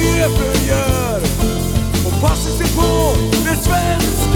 chefer gör och passar sig på när svensken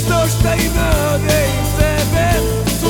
što šta ima ode i sebe Su